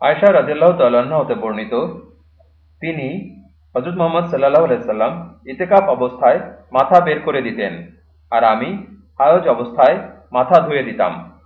আয়সা রাজিয়াল্লাহ তাল্লাহ্ন হতে বর্ণিত, তিনি হজরত মোহাম্মদ সাল্লাহ আলাইসাল্লাম ইতেকাপ অবস্থায় মাথা বের করে দিতেন আর আমি হায়জ অবস্থায় মাথা ধুয়ে দিতাম।